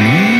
Mm-hmm.